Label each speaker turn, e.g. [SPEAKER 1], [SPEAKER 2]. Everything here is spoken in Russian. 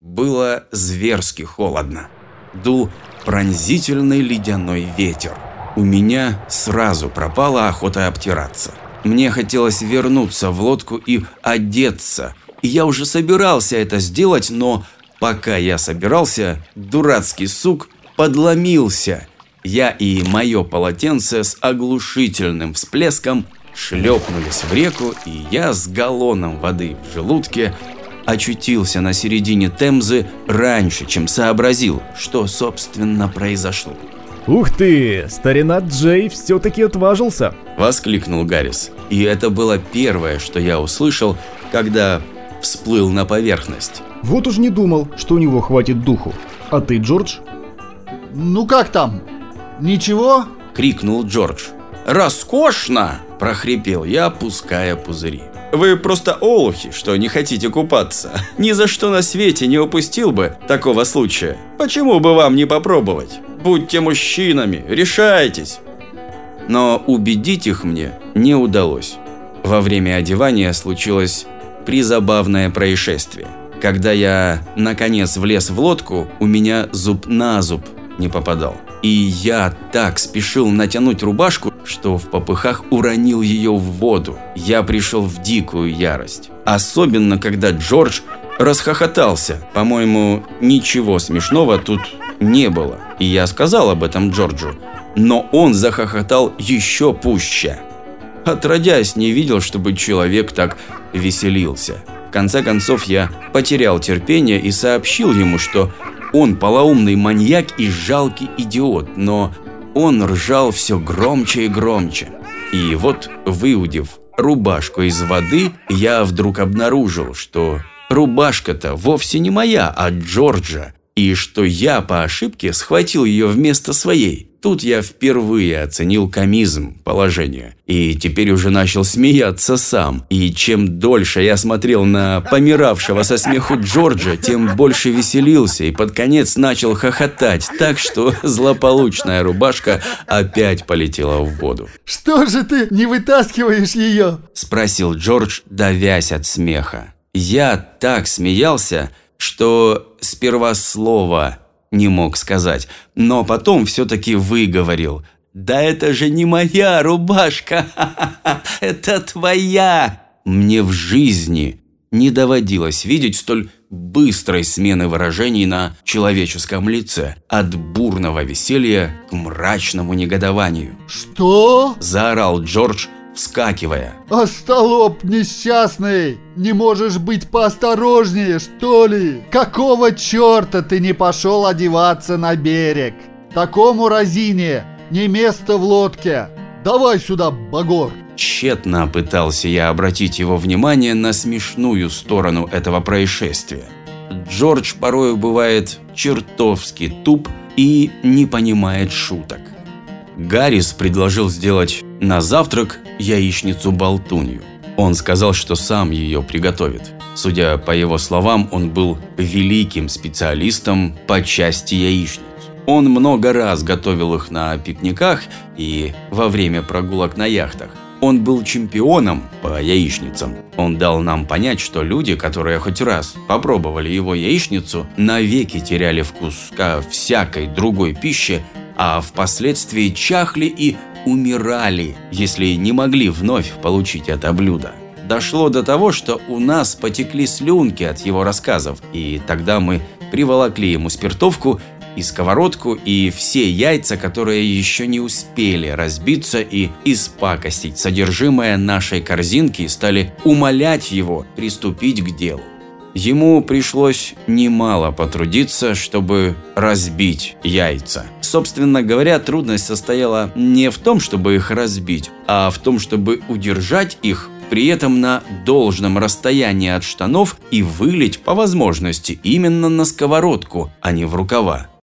[SPEAKER 1] Было зверски холодно. Дул пронзительный ледяной ветер. У меня сразу пропала охота обтираться. Мне хотелось вернуться в лодку и одеться. И я уже собирался это сделать, но пока я собирался, дурацкий сук подломился. Я и мое полотенце с оглушительным всплеском шлепнулись в реку, и я с галлоном воды в желудке очутился на середине Темзы раньше, чем сообразил, что, собственно, произошло.
[SPEAKER 2] Ух ты, старина Джей все-таки отважился.
[SPEAKER 1] Воскликнул Гаррис. И это было первое, что я услышал, когда всплыл на поверхность.
[SPEAKER 2] Вот уж не думал, что у него хватит духу. А ты, Джордж?
[SPEAKER 3] Ну как там? Ничего?
[SPEAKER 1] Крикнул Джордж. «Роскошно!» – прохрипел я, опуская пузыри. Вы просто олухи, что не хотите купаться. Ни за что на свете не упустил бы такого случая. Почему бы вам не попробовать? Будьте мужчинами, решайтесь. Но убедить их мне не удалось. Во время одевания случилось призабавное происшествие. Когда я, наконец, влез в лодку, у меня зуб на зуб не попадал. И я так спешил натянуть рубашку, что в попыхах уронил ее в воду. Я пришел в дикую ярость. Особенно, когда Джордж расхохотался. По-моему, ничего смешного тут не было. И я сказал об этом Джорджу. Но он захохотал еще пуще. Отродясь, не видел, чтобы человек так веселился. В конце концов, я потерял терпение и сообщил ему, что он полоумный маньяк и жалкий идиот, но он ржал все громче и громче. И вот, выудив рубашку из воды, я вдруг обнаружил, что рубашка-то вовсе не моя, а Джорджа, и что я по ошибке схватил ее вместо своей. Тут я впервые оценил комизм положения. И теперь уже начал смеяться сам. И чем дольше я смотрел на помиравшего со смеху Джорджа, тем больше веселился и под конец начал хохотать, так что злополучная рубашка опять полетела в воду.
[SPEAKER 3] Что же ты не вытаскиваешь ее?
[SPEAKER 1] Спросил Джордж, давясь от смеха. Я так смеялся, что сперва слова не мог сказать, но потом все-таки выговорил. «Да это же не моя рубашка, это твоя!» Мне в жизни не доводилось видеть столь быстрой смены выражений на человеческом лице, от бурного веселья к мрачному негодованию.
[SPEAKER 3] Что?
[SPEAKER 1] – заорал Джордж, вскакивая.
[SPEAKER 3] «Остолоп несчастный! Не можешь быть поосторожнее, что ли? Какого черта ты не пошел одеваться на берег? Такому разине не место в лодке! Давай сюда, Багор!»
[SPEAKER 1] Тщетно пытался я обратить его внимание на смешную сторону этого происшествия. Джордж порою бывает чертовски туп и не понимает шуток. Гаррис предложил сделать на завтрак яичницу-болтунью. Он сказал, что сам ее приготовит. Судя по его словам, он был великим специалистом по части яичниц. Он много раз готовил их на пикниках и во время прогулок на яхтах. Он был чемпионом по яичницам. Он дал нам понять, что люди, которые хоть раз попробовали его яичницу, навеки теряли вкус ко всякой другой пище а впоследствии чахли и умирали, если не могли вновь получить это блюдо. Дошло до того, что у нас потекли слюнки от его рассказов, и тогда мы приволокли ему спиртовку и сковородку, и все яйца, которые еще не успели разбиться и испакостить содержимое нашей корзинки, стали умолять его приступить к делу. Ему пришлось немало потрудиться, чтобы разбить яйца. Собственно говоря, трудность состояла не в том, чтобы их разбить, а в том, чтобы удержать их при этом на должном расстоянии от штанов и вылить по возможности именно на сковородку, а не в рукава.